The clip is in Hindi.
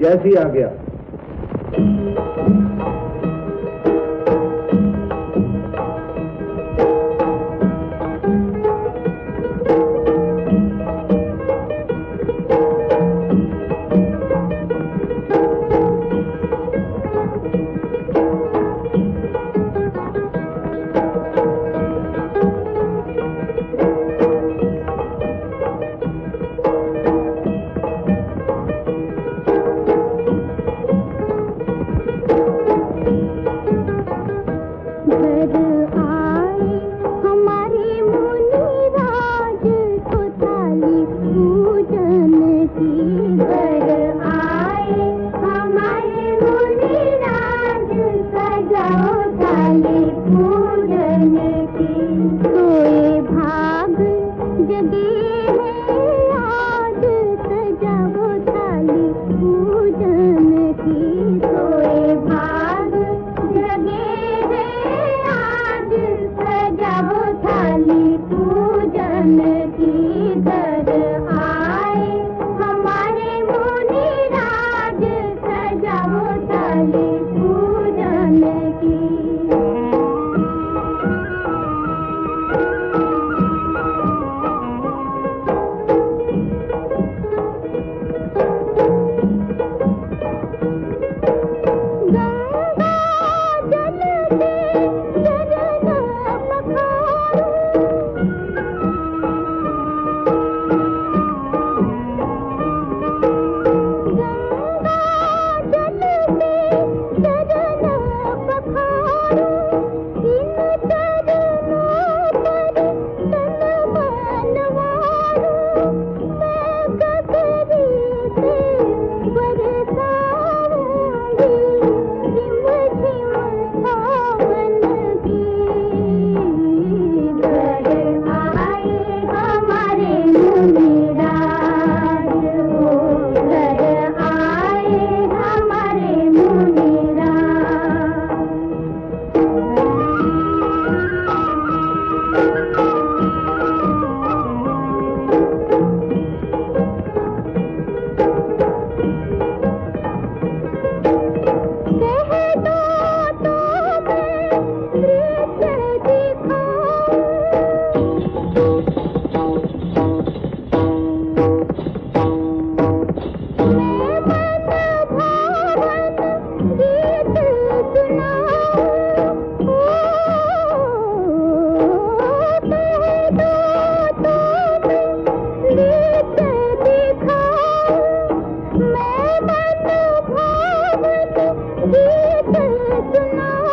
जैसी आ गया। जगी 这里